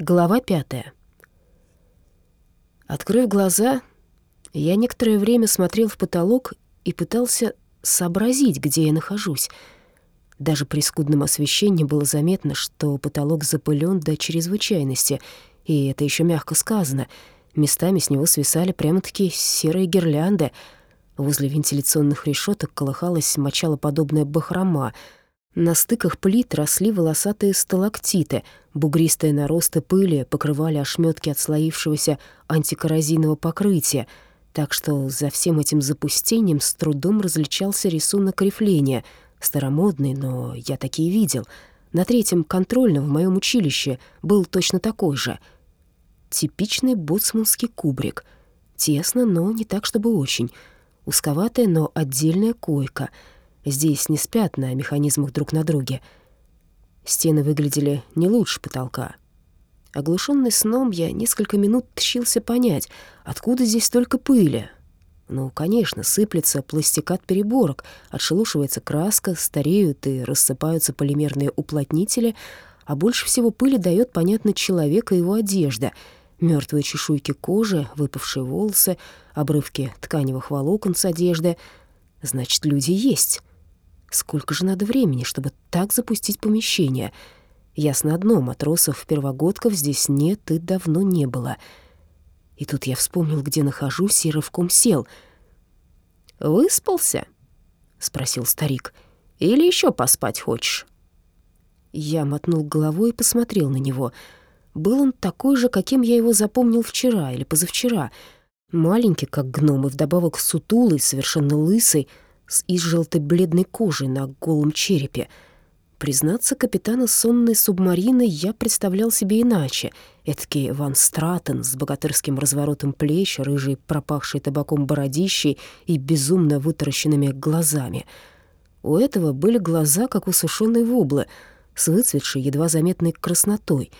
Глава пятая. Открыв глаза, я некоторое время смотрел в потолок и пытался сообразить, где я нахожусь. Даже при скудном освещении было заметно, что потолок запылен до чрезвычайности, и это еще мягко сказано. Местами с него свисали прямо-таки серые гирлянды. Возле вентиляционных решеток колыхалась мочалоподобная бахрома — на стыках плит росли волосатые сталактиты, бугристые наросты пыли покрывали ошметки отслоившегося антикоррозийного покрытия, так что за всем этим запустением с трудом различался рисунок рифления, старомодный, но я такие видел. На третьем контрольном в моем училище был точно такой же. Типичный боцманский кубрик. Тесно, но не так, чтобы очень. Узковатая, но отдельная койка — Здесь не спят на механизмах друг на друге. Стены выглядели не лучше потолка. Оглушенный сном, я несколько минут тщился понять, откуда здесь столько пыли. Ну, конечно, сыплется пластикат переборок, отшелушивается краска, стареют и рассыпаются полимерные уплотнители, а больше всего пыли дает, понятно, человек и его одежда — мертвые чешуйки кожи, выпавшие волосы, обрывки тканевых волокон с одежды. Значит, люди есть. Сколько же надо времени, чтобы так запустить помещение? Ясно одно, матросов-первогодков здесь нет и давно не было. И тут я вспомнил, где нахожусь, и рывком сел. «Выспался?» — спросил старик. «Или еще поспать хочешь?» Я мотнул головой и посмотрел на него. Был он такой же, каким я его запомнил вчера или позавчера. Маленький, как гном, и вдобавок сутулый, совершенно лысый — с изжелтой бледной кожей на голом черепе. Признаться, капитана сонной субмарины я представлял себе иначе. Эдакий Ван Стратен с богатырским разворотом плеч, рыжий, пропахший табаком бородищей и безумно вытаращенными глазами. У этого были глаза, как у сушеной воблы, с выцветшей, едва заметной краснотой.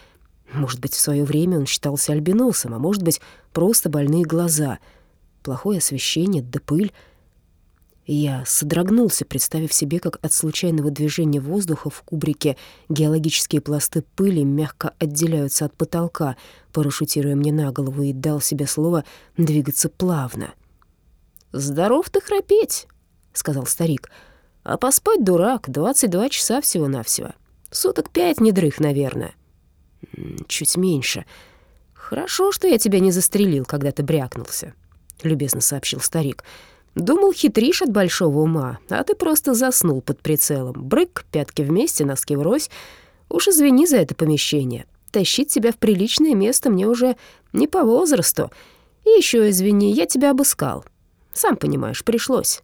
Может быть, в свое время он считался альбиносом, а может быть, просто больные глаза. Плохое освещение да пыль — я содрогнулся, представив себе, как от случайного движения воздуха в кубрике геологические пласты пыли мягко отделяются от потолка, парашютируя мне на голову, и дал себе слово двигаться плавно. «Здоров ты храпеть», — сказал старик. «А поспать, дурак, двадцать два часа всего-навсего. Суток пять не дрых, наверное». «Чуть меньше. Хорошо, что я тебя не застрелил, когда ты брякнулся», — любезно сообщил старик. «Старик». Думал, хитришь от большого ума, а ты просто заснул под прицелом. Брык, пятки вместе, носки врозь. Уж извини за это помещение. Тащить тебя в приличное место мне уже не по возрасту. И еще извини, я тебя обыскал. Сам понимаешь, пришлось».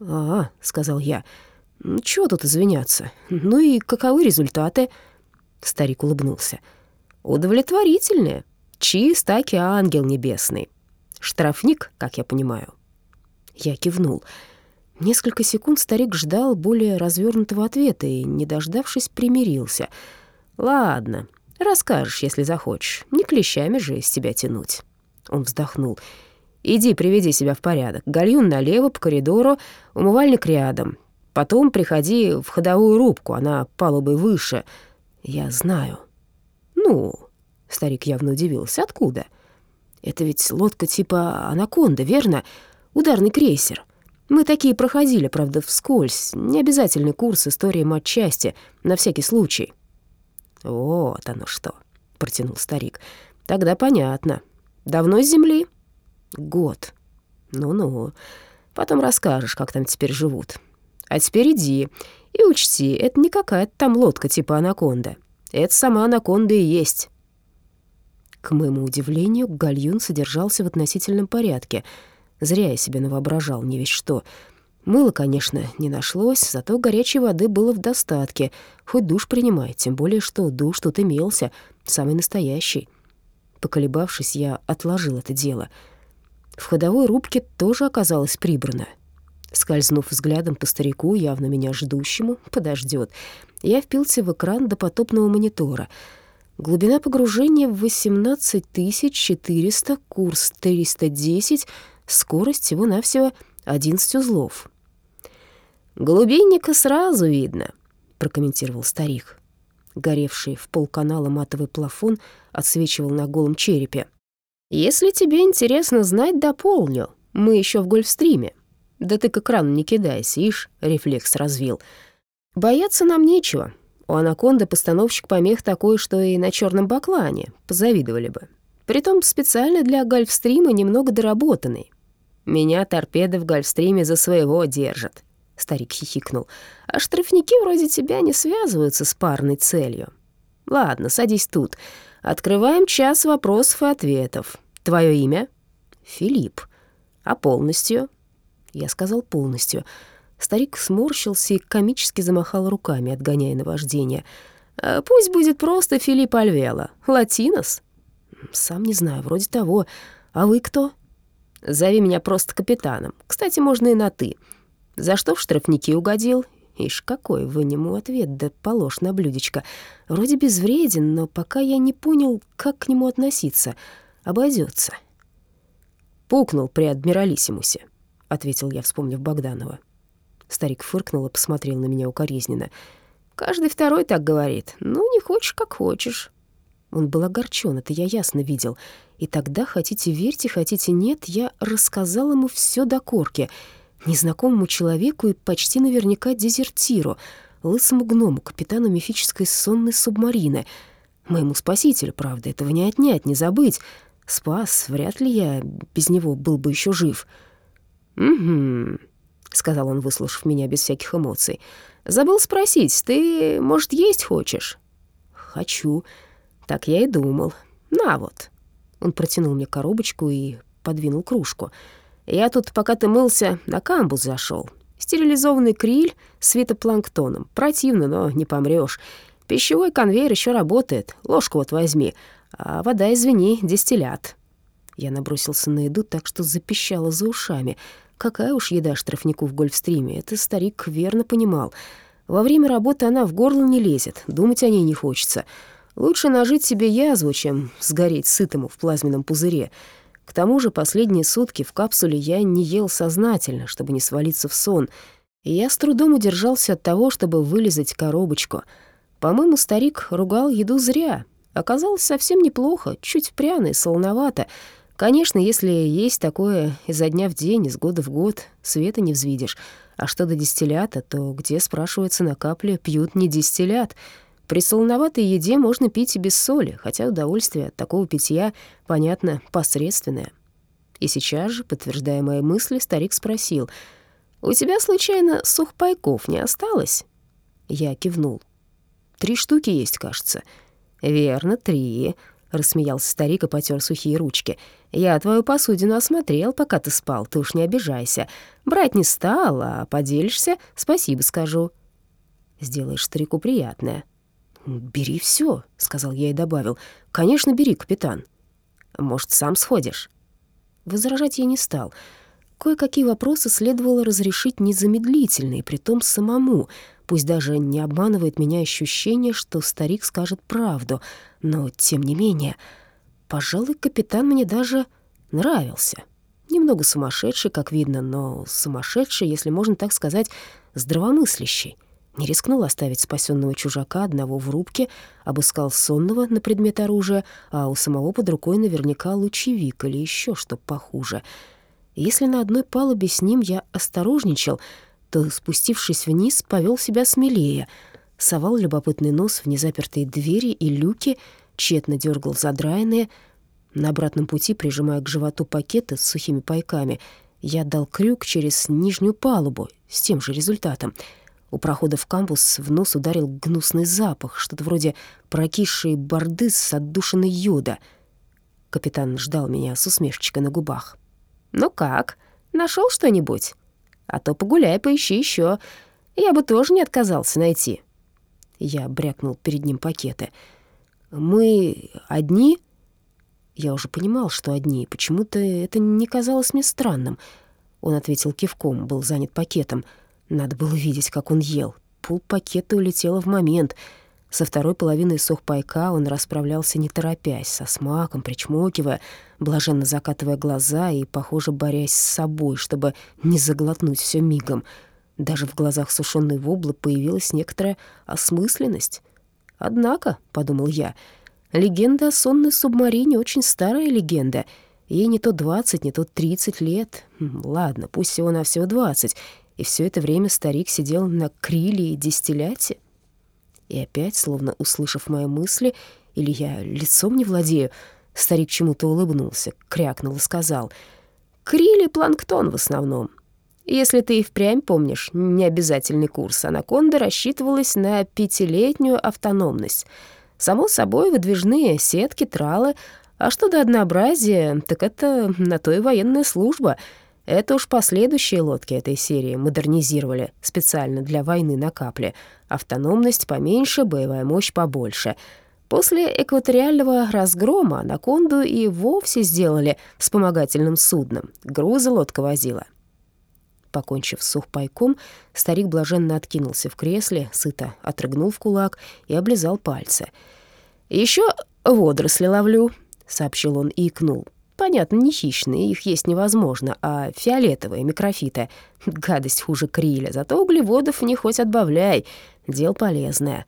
«А, — сказал я, — чего тут извиняться? Ну и каковы результаты?» Старик улыбнулся. «Удовлетворительные. Чист аки ангел небесный. Штрафник, как я понимаю». Я кивнул. Несколько секунд старик ждал более развернутого ответа и, не дождавшись, примирился. «Ладно, расскажешь, если захочешь. Не клещами же из тебя тянуть». Он вздохнул. «Иди, приведи себя в порядок. Гальюн налево по коридору, умывальник рядом. Потом приходи в ходовую рубку, она палубой выше. Я знаю». «Ну?» — старик явно удивился. «Откуда?» «Это ведь лодка типа «Анаконда», верно?» Ударный крейсер. Мы такие проходили, правда, вскользь. Необязательный курс истории матчасти, на всякий случай». «Вот оно что», — протянул старик. «Тогда понятно. Давно с земли?» «Год». «Ну-ну. Потом расскажешь, как там теперь живут. А теперь иди и учти, это не какая-то там лодка типа «Анаконда». Это сама «Анаконда» и есть». К моему удивлению, гальюн содержался в относительном порядке — Зря я себе навоображал не весь что. Мыла, конечно, не нашлось, зато горячей воды было в достатке. Хоть душ принимай, тем более, что душ тут имелся, самый настоящий. Поколебавшись, я отложил это дело. В ходовой рубке тоже оказалось прибрано. Скользнув взглядом по старику, явно меня ждущему, подождет, я впился в экран допотопного монитора. Глубина погружения в 18 400, курс 310, Скорость всего-навсего 11 узлов. «Голубинника сразу видно», — прокомментировал старик. Горевший в полканала матовый плафон отсвечивал на голом черепе. «Если тебе интересно знать, дополню. Мы еще в гольфстриме. Да ты к экрану не кидайся, ишь, рефлекс развил. Бояться нам нечего. У анаконды постановщик помех такой, что и на черном баклане позавидовали бы. Притом специально для гольфстрима немного доработанный. Меня торпеды в гольфстриме за своего держат. Старик хихикнул. «А штрафники вроде тебя не связываются с парной целью. Ладно, садись тут. Открываем час вопросов и ответов. Твое имя?» «Филипп. А полностью?» Я сказал полностью. Старик сморщился и комически замахал руками, отгоняя наваждение. «А «Пусть будет просто Филипп Альвела. Латинос?» «Сам не знаю, вроде того. А вы кто?» «Зови меня просто капитаном. Кстати, можно и на «ты». За что в штрафники угодил? Ишь, какой вынему ответ, да положь на блюдечко. Вроде безвреден, но пока я не понял, как к нему относиться. Обойдется. «Пукнул при адмиралиссимусе», — ответил я, вспомнив Богданова. Старик фыркнул и посмотрел на меня укоризненно. «Каждый второй так говорит. Ну, не хочешь, как хочешь». Он был огорчен, это я ясно видел. И тогда, хотите верьте, хотите нет, я рассказал ему все до корки — незнакомому человеку и почти наверняка дезертиру, лысому гному, капитану мифической сонной субмарины. Моему спасителю, правда, этого не отнять, не забыть. Спас, вряд ли я без него был бы еще жив. «Угу», — сказал он, выслушав меня без всяких эмоций. «Забыл спросить, ты, может, есть хочешь?» «Хочу». Так я и думал. «На вот». Он протянул мне коробочку и подвинул кружку. Я тут, пока ты мылся, на камбус зашел. Стерилизованный криль с фитопланктоном. Противно, но не помрешь. Пищевой конвейер еще работает. Ложку вот возьми. А вода, извини, дистиллят». Я набросился на еду так, что запищало за ушами. Какая уж еда штрафнику в гольфстриме, это старик верно понимал. Во время работы она в горло не лезет, думать о ней не хочется. Лучше нажить себе язву, чем сгореть сытому в плазменном пузыре. К тому же последние сутки в капсуле я не ел сознательно, чтобы не свалиться в сон, и я с трудом удержался от того, чтобы вылезать коробочку. По-моему, старик ругал еду зря. Оказалось совсем неплохо, чуть пряно и солоновато. Конечно, если есть такое изо дня в день, из года в год, света не взвидишь. А что до дистиллята, то где, спрашивается, на капле пьют не дистиллят — при солоноватой еде можно пить и без соли, хотя удовольствие от такого питья, понятно, посредственное. И сейчас же, подтверждая мои мысли, старик спросил, «У тебя, случайно, сухпайков не осталось?» Я кивнул. «Три штуки есть, кажется». «Верно, три», — рассмеялся старик и потер сухие ручки. «Я твою посудину осмотрел, пока ты спал, ты уж не обижайся. Брать не стал, а поделишься, спасибо скажу». «Сделаешь старику приятное», «Бери все, сказал я и добавил. «Конечно, бери, капитан. Может, сам сходишь?» Возражать я не стал. Кое-какие вопросы следовало разрешить незамедлительно, и притом самому. Пусть даже не обманывает меня ощущение, что старик скажет правду, но, тем не менее, пожалуй, капитан мне даже нравился. Немного сумасшедший, как видно, но сумасшедший, если можно так сказать, здравомыслящий. Не рискнул оставить спасенного чужака одного в рубке, обыскал сонного на предмет оружия, а у самого под рукой наверняка лучевик или еще что похуже. Если на одной палубе с ним я осторожничал, то, спустившись вниз, повел себя смелее, совал любопытный нос в незапертые двери и люки, тщетно дергал задраенные. На обратном пути, прижимая к животу пакеты с сухими пайками, я дал крюк через нижнюю палубу с тем же результатом — у прохода в кампус в нос ударил гнусный запах, что-то вроде прокисшей борды с отдушиной йода. Капитан ждал меня с усмешечкой на губах. «Ну как, нашел что-нибудь? А то погуляй, поищи еще. Я бы тоже не отказался найти». Я брякнул перед ним пакеты. «Мы одни?» Я уже понимал, что одни. Почему-то это не казалось мне странным. Он ответил кивком, был занят пакетом — надо было видеть, как он ел. Пол пакета улетело в момент. Со второй половиной сухпайка он расправлялся не торопясь, со смаком, причмокивая, блаженно закатывая глаза и, похоже, борясь с собой, чтобы не заглотнуть все мигом. Даже в глазах сушеной воблы появилась некоторая осмысленность. Однако, — подумал я, — легенда о сонной субмарине очень старая легенда. Ей не то двадцать, не то тридцать лет. Ладно, пусть всего-навсего двадцать. И все это время старик сидел на криле и дистилляте. И опять, словно услышав мои мысли, или я лицом не владею, старик чему-то улыбнулся, крякнул и сказал, «Крили планктон в основном. Если ты и впрямь помнишь необязательный курс, анаконда рассчитывалась на пятилетнюю автономность. Само собой, выдвижные сетки, тралы, а что до однообразия, так это на то и военная служба. Это уж последующие лодки этой серии модернизировали специально для войны на капле. Автономность поменьше, боевая мощь побольше. После экваториального разгрома «Анаконду» и вовсе сделали вспомогательным судном. Грузы лодка возила. Покончив с сухпайком, старик блаженно откинулся в кресле, сыто отрыгнул в кулак и облизал пальцы. «Еще водоросли ловлю», — сообщил он и икнул. «Понятно, не хищные, их есть невозможно, а фиолетовые, микрофиты. Гадость хуже криля, зато углеводов не хоть отбавляй, дело полезное.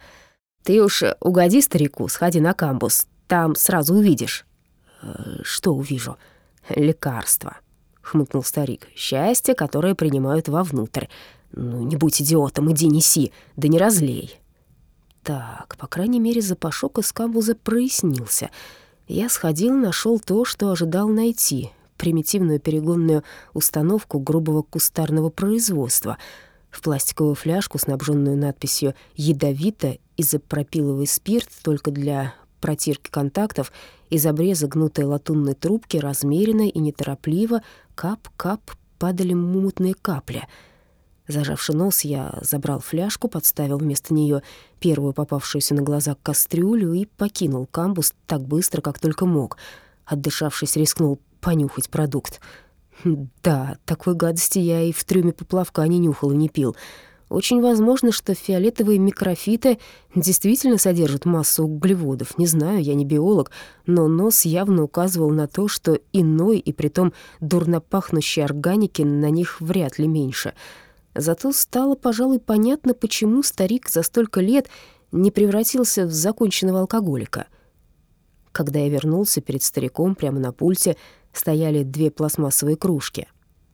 Ты уж угоди старику, сходи на камбус, там сразу увидишь». «Э, «Что увижу?» «Лекарство», хмыкнул старик. «Счастье, которое принимают вовнутрь. Ну, не будь идиотом, иди неси, да не разлей». Так, по крайней мере, запашок из камбуза прояснился. Я сходил, нашел то, что ожидал найти — примитивную перегонную установку грубого кустарного производства — в пластиковую фляжку, снабженную надписью «Ядовито» изопропиловый спирт только для протирки контактов, из обреза гнутой латунной трубки размеренно и неторопливо кап-кап падали мутные капли. Зажавши нос, я забрал фляжку, подставил вместо нее первую попавшуюся на глаза кастрюлю и покинул камбус так быстро, как только мог. Отдышавшись, рискнул понюхать продукт. Да, такой гадости я и в трюме поплавка не нюхал и не пил — очень возможно, что фиолетовые микрофиты действительно содержат массу углеводов. Не знаю, я не биолог, но нос явно указывал на то, что иной и притом дурно пахнущей органики на них вряд ли меньше. Зато стало, пожалуй, понятно, почему старик за столько лет не превратился в законченного алкоголика. Когда я вернулся перед стариком, прямо на пульте стояли две пластмассовые кружки.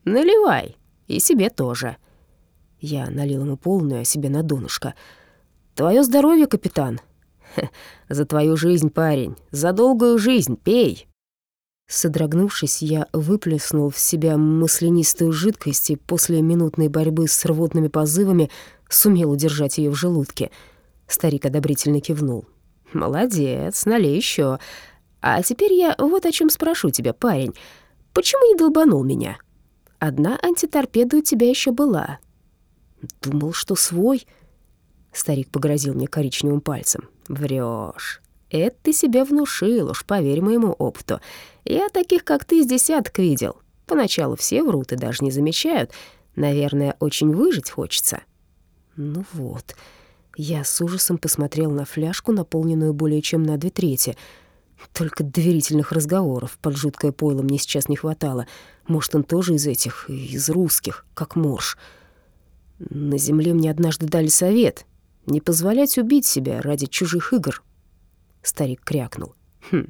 «Наливай, и себе тоже». Я налил ему полную, а себе на донышко. «Твое здоровье, капитан!» «За твою жизнь, парень! За долгую жизнь! Пей!» Содрогнувшись, я выплеснул в себя маслянистую жидкость и после минутной борьбы с рвотными позывами сумел удержать ее в желудке. Старик одобрительно кивнул. «Молодец, налей еще. А теперь я вот о чем спрошу тебя, парень. Почему не долбанул меня? Одна антиторпеда у тебя еще была, Думал, что свой. Старик погрозил мне коричневым пальцем. Врешь. Это ты себе внушил, уж поверь моему опыту. Я таких, как ты, с десяток видел. Поначалу все врут и даже не замечают. Наверное, очень выжить хочется. Ну вот. Я с ужасом посмотрел на фляжку, наполненную более чем на две трети. Только доверительных разговоров под жуткое пойло мне сейчас не хватало. Может, он тоже из этих, из русских, как морж. На земле мне однажды дали совет — не позволять убить себя ради чужих игр. Старик крякнул. «Хм,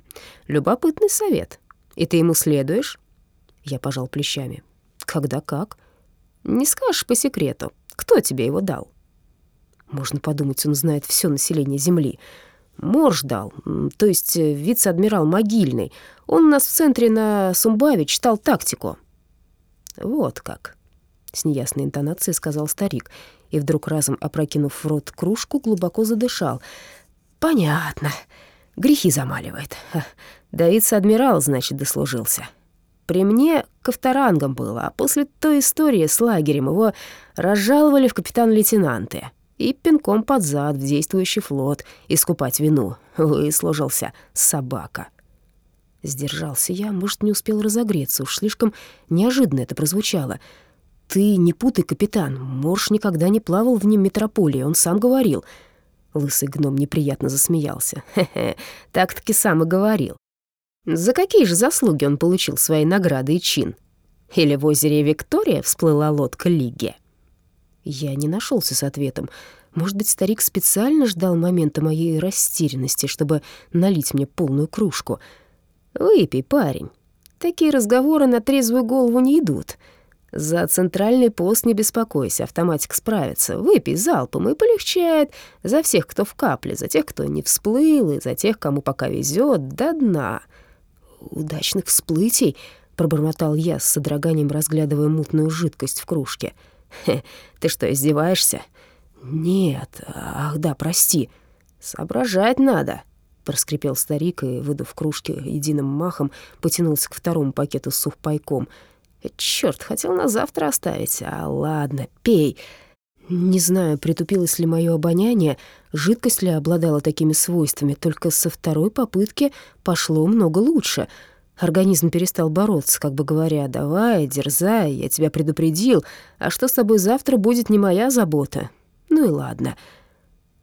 любопытный совет. И ты ему следуешь?» Я пожал плечами. «Когда как?» «Не скажешь по секрету, кто тебе его дал?» Можно подумать, он знает все население Земли. Морж дал, то есть э, вице-адмирал Могильный. Он у нас в центре на Сумбаве читал тактику. Вот как. С неясной интонацией сказал старик, и вдруг разом опрокинув в рот кружку, глубоко задышал. «Понятно. Грехи замаливает. Давид-адмирал, значит, дослужился. При мне ковторангом было, а после той истории с лагерем его разжаловали в капитан-лейтенанты и пинком под зад в действующий флот искупать вину. Выслужился собака». Сдержался я, может, не успел разогреться, уж слишком неожиданно это прозвучало — «Ты не путай, капитан. Морж никогда не плавал в ним метрополии, он сам говорил». Лысый гном неприятно засмеялся. «Хе-хе, так-таки сам и говорил. За какие же заслуги он получил свои награды и чин? Или в озере Виктория всплыла лодка Лиги?» Я не нашелся с ответом. Может быть, старик специально ждал момента моей растерянности, чтобы налить мне полную кружку. «Выпей, парень. Такие разговоры на трезвую голову не идут. За центральный пост не беспокойся, автоматик справится. Выпей залпом и полегчает. За всех, кто в капле, за тех, кто не всплыл, и за тех, кому пока везет, до дна». «Удачных всплытий!» — пробормотал я с содроганием, разглядывая мутную жидкость в кружке. «Хе, ты что, издеваешься?» «Нет, ах да, прости». «Соображать надо», — проскрипел старик и, выдав кружки единым махом, потянулся к второму пакету с сухпайком. «Чёрт, хотел на завтра оставить. А ладно, пей». Не знаю, притупилось ли мое обоняние, жидкость ли обладала такими свойствами, только со второй попытки пошло много лучше — Организм перестал бороться, как бы говоря, «Давай, дерзай, я тебя предупредил, а что с тобой завтра будет не моя забота». Ну и ладно.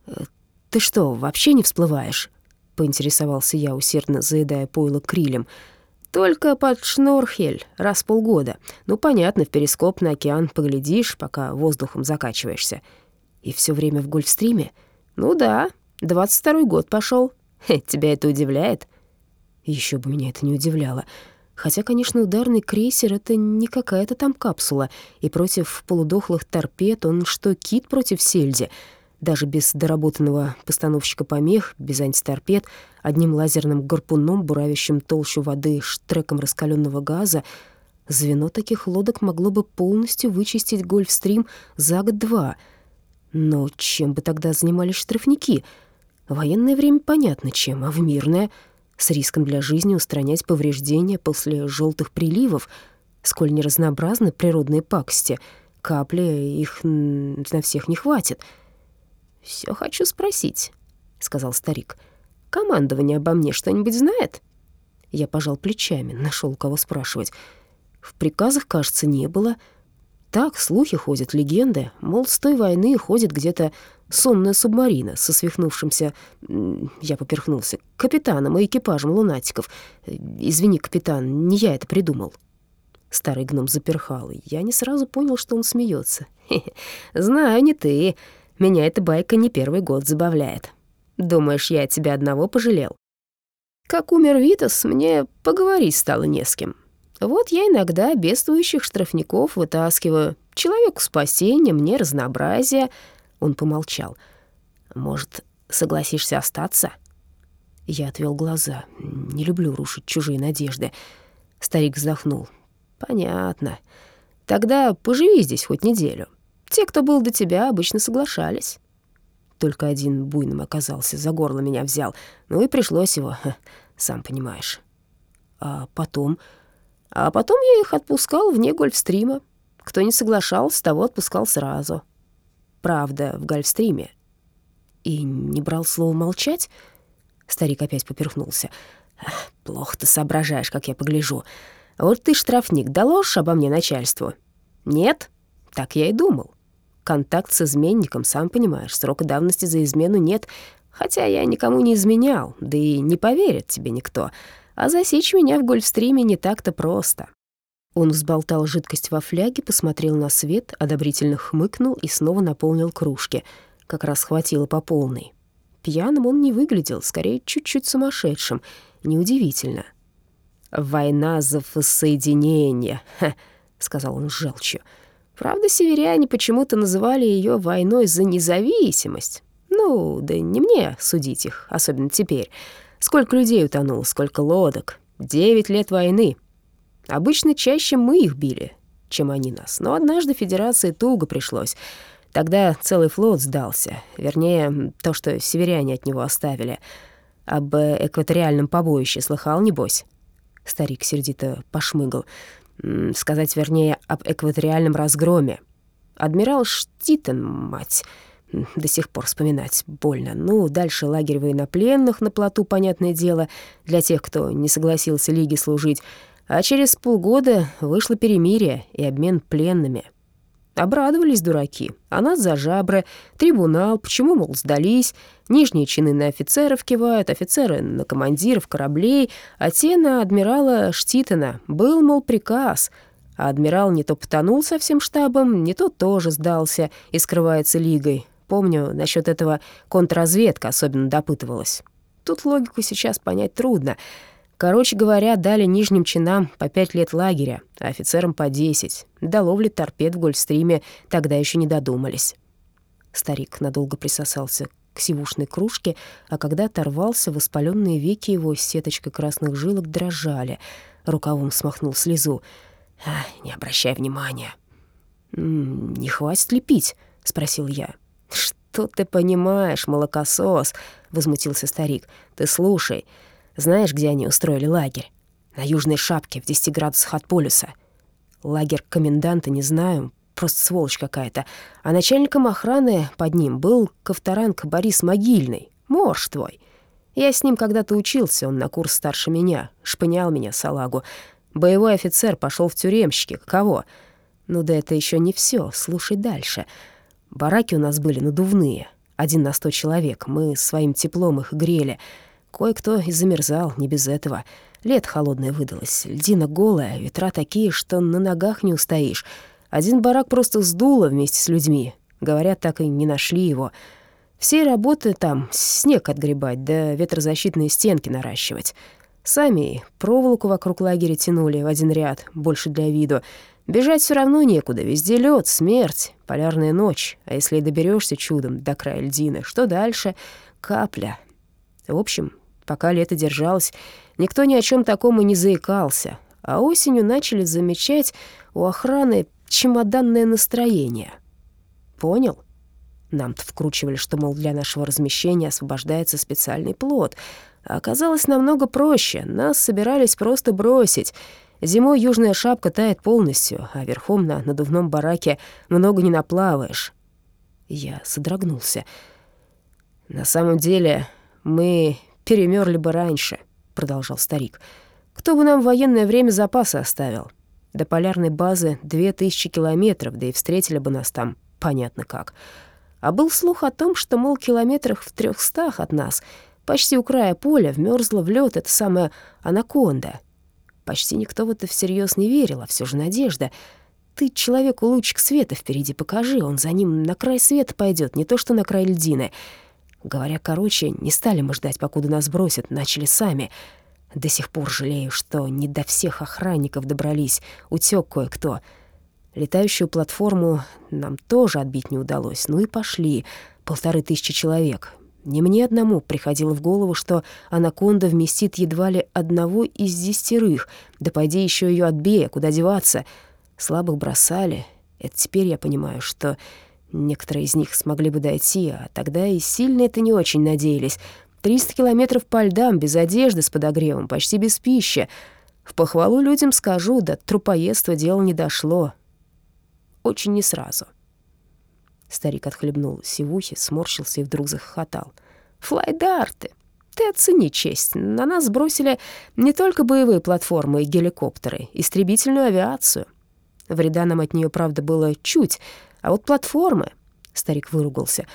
«Э, «Ты что, вообще не всплываешь?» — поинтересовался я, усердно заедая пойло крилем. «Только под Шнорхель, раз в полгода. Ну, понятно, в перископ на океан поглядишь, пока воздухом закачиваешься. И все время в гольфстриме? Ну да, двадцать второй год пошел. Тебя это удивляет?» Еще бы меня это не удивляло. Хотя, конечно, ударный крейсер — это не какая-то там капсула, и против полудохлых торпед он что кит против сельди. Даже без доработанного постановщика помех, без антиторпед, одним лазерным гарпуном, буравящим толщу воды штреком раскаленного газа, звено таких лодок могло бы полностью вычистить Гольфстрим за год-два. Но чем бы тогда занимались штрафники? Военное время понятно чем, а в мирное — с риском для жизни устранять повреждения после желтых приливов, сколь не разнообразны природные пакости, капли их на всех не хватит. Все хочу спросить», — сказал старик. «Командование обо мне что-нибудь знает?» Я пожал плечами, нашел кого спрашивать. В приказах, кажется, не было. Так, слухи ходят, легенды. Мол, с той войны ходит где-то сонная субмарина со свихнувшимся... Я поперхнулся. Капитаном и экипажем лунатиков. Извини, капитан, не я это придумал. Старый гном заперхал, я не сразу понял, что он смеется. «Знаю, не ты. Меня эта байка не первый год забавляет. Думаешь, я тебя одного пожалел?» Как умер Витас, мне поговорить стало не с кем. Вот я иногда бедствующих штрафников вытаскиваю. Человеку спасение, мне разнообразие. Он помолчал. «Может, согласишься остаться?» Я отвел глаза. Не люблю рушить чужие надежды. Старик вздохнул. «Понятно. Тогда поживи здесь хоть неделю. Те, кто был до тебя, обычно соглашались». Только один буйным оказался, за горло меня взял. Ну и пришлось его, сам понимаешь. А потом... А потом я их отпускал вне гольфстрима. Кто не соглашался, того отпускал сразу. Правда, в Гольфстриме. И не брал слово молчать? Старик опять поперхнулся. «Плохо ты соображаешь, как я погляжу. Вот ты, штрафник, доложишь обо мне начальству?» «Нет?» «Так я и думал. Контакт с изменником, сам понимаешь, срока давности за измену нет, хотя я никому не изменял, да и не поверит тебе никто. А засечь меня в гольфстриме не так-то просто. Он взболтал жидкость во фляге, посмотрел на свет, одобрительно хмыкнул и снова наполнил кружки. Как раз хватило по полной. Пьяным он не выглядел, скорее чуть-чуть сумасшедшим. Неудивительно. «Война за воссоединение», — сказал он с желчью. «Правда, северяне почему-то называли ее войной за независимость. Ну, да не мне судить их, особенно теперь. Сколько людей утонуло, сколько лодок. Девять лет войны, Обычно чаще мы их били, чем они нас. Но однажды Федерации туго пришлось. Тогда целый флот сдался. Вернее, то, что северяне от него оставили. Об экваториальном побоище слыхал, небось?» Старик сердито пошмыгал. «Сказать, вернее, об экваториальном разгроме. Адмирал Штитен, мать...» До сих пор вспоминать больно. Ну, дальше лагерь военнопленных на плоту, понятное дело, для тех, кто не согласился Лиге служить. А через полгода вышло перемирие и обмен пленными. Обрадовались дураки, а нас за жабры, трибунал, почему, мол, сдались, нижние чины на офицеров кивают, офицеры на командиров кораблей, а те на адмирала Штитена. Был, мол, приказ, а адмирал не то потонул со всем штабом, не то тоже сдался и скрывается лигой. помню, насчет этого контрразведка особенно допытывалась. Тут логику сейчас понять трудно. Короче говоря, дали нижним чинам по пять лет лагеря, а офицерам по десять. До ловли торпед в Гольфстриме тогда еще не додумались. Старик надолго присосался к сивушной кружке, а когда оторвался, воспаленные веки его сеточкой красных жилок дрожали. Рукавом смахнул слезу. «А, «Не обращай внимания». «Не хватит ли пить?» — спросил я. «Что ты понимаешь, молокосос?» — возмутился старик. «Ты слушай». Знаешь, где они устроили лагерь? На Южной Шапке, в 10 градусах от полюса. Лагерь коменданта не знаю, просто сволочь какая-то. А начальником охраны под ним был Ковторанг Борис Могильный, морж твой. Я с ним когда-то учился, он на курс старше меня, шпынял меня, салагу. Боевой офицер пошел в тюремщики, кого? Ну да это еще не все. слушай дальше. Бараки у нас были надувные, один на сто человек, мы своим теплом их грели — Кое-кто и замерзал, не без этого. Лет холодное выдалось, льдина голая, ветра такие, что на ногах не устоишь. Один барак просто сдуло вместе с людьми. Говорят, так и не нашли его. Все работы там снег отгребать, да ветрозащитные стенки наращивать. Сами проволоку вокруг лагеря тянули в один ряд, больше для виду. Бежать все равно некуда, везде лед, смерть, полярная ночь. А если и доберешься чудом до края льдины, что дальше? Капля. В общем, Пока лето держалось, никто ни о чем таком и не заикался, а осенью начали замечать у охраны чемоданное настроение. Понял? Нам-то вкручивали, что, мол, для нашего размещения освобождается специальный плод. А оказалось намного проще. Нас собирались просто бросить. Зимой южная шапка тает полностью, а верхом на надувном бараке много не наплаваешь. Я содрогнулся. На самом деле мы перемерли бы раньше», — продолжал старик. «Кто бы нам военное время запасы оставил? До полярной базы две тысячи километров, да и встретили бы нас там понятно как. А был слух о том, что, мол, километрах в трехстах от нас, почти у края поля, вмерзла в лед эта самая анаконда. Почти никто в это всерьез не верил, а все же надежда. Ты человеку лучик света впереди покажи, он за ним на край света пойдет, не то что на край льдины». Говоря короче, не стали мы ждать, покуда нас бросят, начали сами. До сих пор жалею, что не до всех охранников добрались, утек кое-кто. Летающую платформу нам тоже отбить не удалось. Ну и пошли. Полторы тысячи человек. Не мне одному приходило в голову, что анаконда вместит едва ли одного из десятерых. Да пойди еще ее отбей, а куда деваться? Слабых бросали. Это теперь я понимаю, что Некоторые из них смогли бы дойти, а тогда и сильно это не очень надеялись. Триста километров по льдам, без одежды, с подогревом, почти без пищи. В похвалу людям скажу, до трупоедства дело не дошло. Очень не сразу. Старик отхлебнул сивухи, сморщился и вдруг захохотал. «Флайдарты! Ты оцени честь. На нас сбросили не только боевые платформы и геликоптеры, истребительную авиацию. Вреда нам от нее, правда, было чуть — а вот платформы, старик выругался.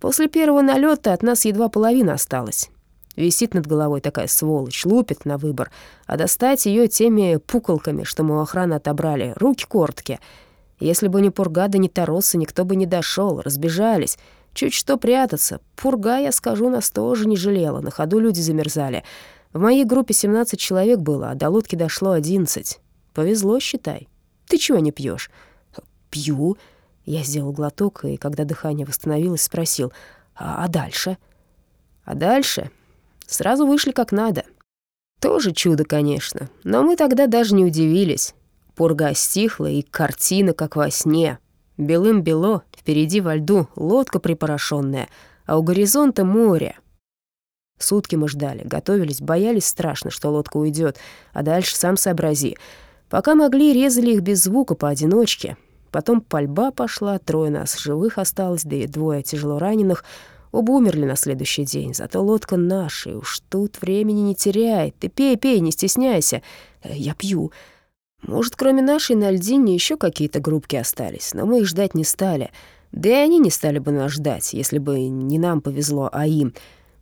После первого налета от нас едва половина осталась. Висит над головой такая сволочь, лупит на выбор, а достать ее теми пуколками, что мы у охраны отобрали, руки короткие. Если бы не пурга да не торосы, никто бы не дошел, разбежались. Чуть что прятаться. Пурга, я скажу, нас тоже не жалела, на ходу люди замерзали. В моей группе 17 человек было, а до лодки дошло 11. Повезло, считай. Ты чего не пьешь? Пью, я сделал глоток, и когда дыхание восстановилось, спросил, а, а дальше? А дальше сразу вышли как надо. Тоже чудо, конечно, но мы тогда даже не удивились. Пурга стихла, и картина, как во сне. Белым-бело, впереди во льду лодка припорошенная, а у горизонта море. Сутки мы ждали, готовились, боялись страшно, что лодка уйдет, а дальше сам сообрази. Пока могли, резали их без звука поодиночке, Потом пальба пошла, трое нас живых осталось, да и двое тяжело раненых. Оба умерли на следующий день, зато лодка наша, уж тут времени не теряй. Ты пей, пей, не стесняйся. Э, я пью. Может, кроме нашей на льдине еще какие-то группки остались, но мы их ждать не стали. Да и они не стали бы нас ждать, если бы не нам повезло, а им.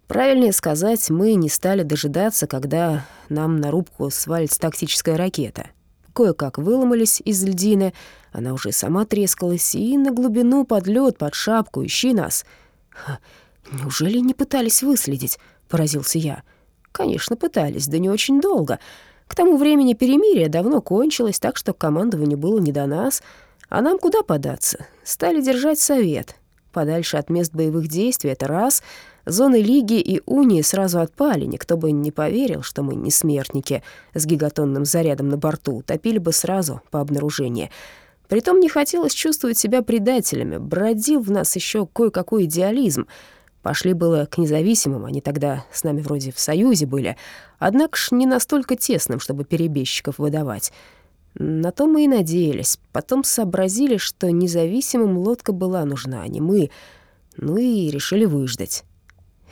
Правильнее сказать, мы не стали дожидаться, когда нам на рубку свалится тактическая ракета. кое-как выломались из льдины, она уже сама трескалась, и на глубину под лед, под шапку, ищи нас. Ха, неужели не пытались выследить? Поразился я. Конечно, пытались, да не очень долго. К тому времени перемирие давно кончилось, так что командованию было не до нас. А нам куда податься? Стали держать совет. Подальше от мест боевых действий — это раз — Зоны Лиги и Унии сразу отпали, никто бы не поверил, что мы не смертники с гигатонным зарядом на борту, топили бы сразу по обнаружении. Притом не хотелось чувствовать себя предателями, бродил в нас еще кое-какой идеализм. Пошли было к независимым, они тогда с нами вроде в союзе были, однако ж не настолько тесным, чтобы перебежчиков выдавать. На то мы и надеялись. Потом сообразили, что независимым лодка была нужна, а не мы. Ну и решили выждать.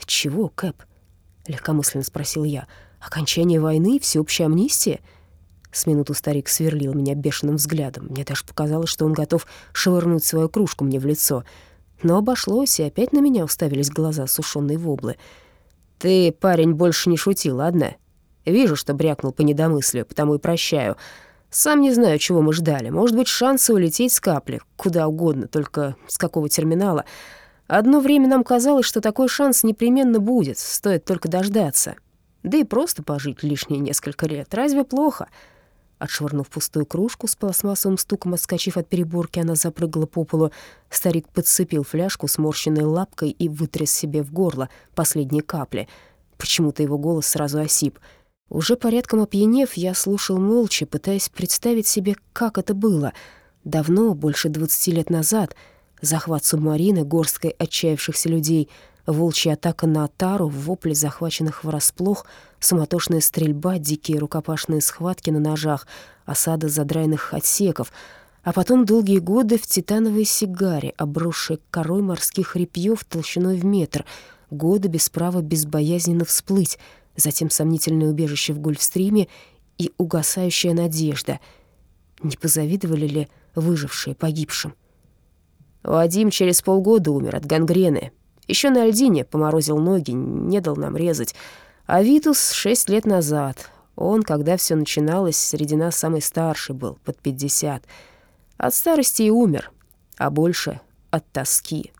«Чего, Кэп?» — легкомысленно спросил я. «Окончание войны? Всеобщая амнистия?» С минуту старик сверлил меня бешеным взглядом. Мне даже показалось, что он готов швырнуть свою кружку мне в лицо. Но обошлось, и опять на меня уставились глаза сушёные воблы. «Ты, парень, больше не шути, ладно? Вижу, что брякнул по недомыслию, потому и прощаю. Сам не знаю, чего мы ждали. Может быть, шансы улететь с капли, куда угодно, только с какого терминала. Одно время нам казалось, что такой шанс непременно будет, стоит только дождаться. Да и просто пожить лишние несколько лет. Разве плохо?» Отшвырнув пустую кружку с пластмассовым стуком, отскочив от переборки, она запрыгала по полу. Старик подцепил фляжку сморщенной лапкой и вытряс себе в горло последние капли. Почему-то его голос сразу осип. Уже порядком опьянев, я слушал молча, пытаясь представить себе, как это было. Давно, больше двадцати лет назад — захват субмарины горсткой отчаявшихся людей, волчья атака на Атару, вопли захваченных врасплох, суматошная стрельба, дикие рукопашные схватки на ножах, осада задрайных отсеков, а потом долгие годы в титановой сигаре, обросшей корой морских репьев толщиной в метр, годы без права безбоязненно всплыть, затем сомнительное убежище в Гольфстриме и угасающая надежда. Не позавидовали ли выжившие погибшим? Вадим через полгода умер от гангрены. Еще на льдине поморозил ноги, не дал нам резать. А Витус шесть лет назад. Он, когда все начиналось, среди нас самый старший был, под пятьдесят. От старости и умер, а больше от тоски.